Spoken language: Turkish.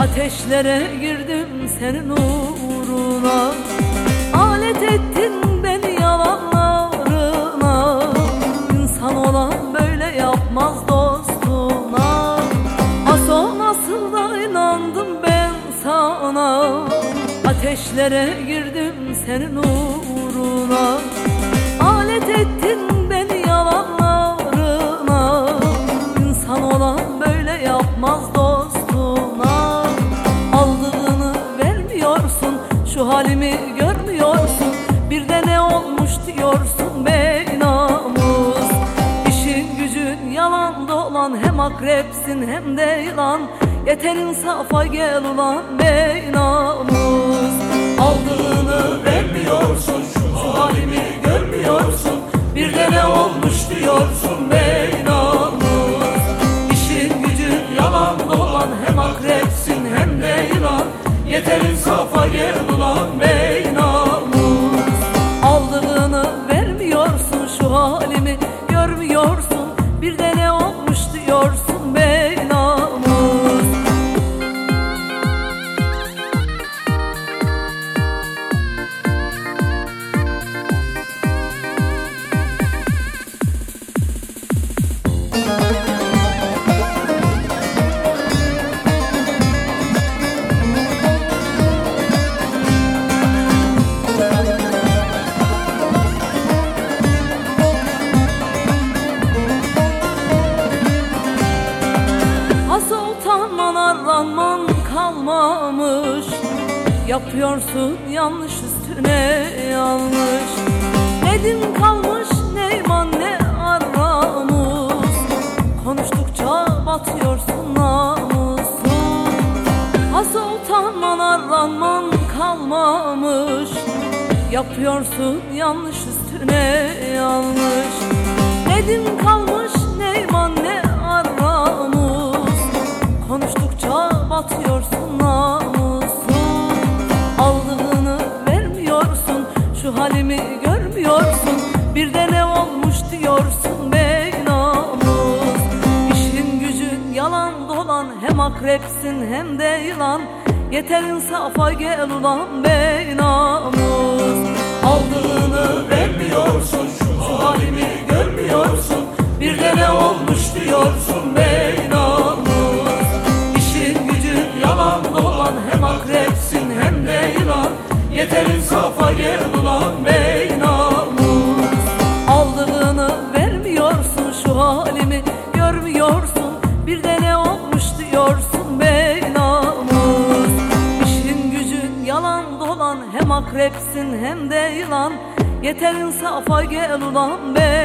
Ateşlere girdim senin uğruna. Alet ettin beni yalanlarına. İnsan olan böyle yapmaz dostuna. Aso nasıl da inandım ben sana. Ateşlere girdim senin uğruna. Alet ettin Şu halimi görmüyorsun? Bir de ne olmuş diyorsun be namus? İşin gücün yalan dolan Hem akrepsin hem de yılan. Yeter insafa gel ulan be namus kalmamış Yapıyorsun yanlış üstüne yanlış. Nedim kalmış ne iman ne aramus Konuştukça batıyorsun namusun. Az utanman arlanman kalmamış. Yapıyorsun yanlış üstüne yanlış. Nedim kalmış halimi görmüyorsun. Bir de ne olmuş diyorsun be namus. İşin gücün yalan dolan Hem akrepsin hem de yılan. Yeter insafa gel ulan be namus akrepsin hem de yılan Yeter insafa gel ulan be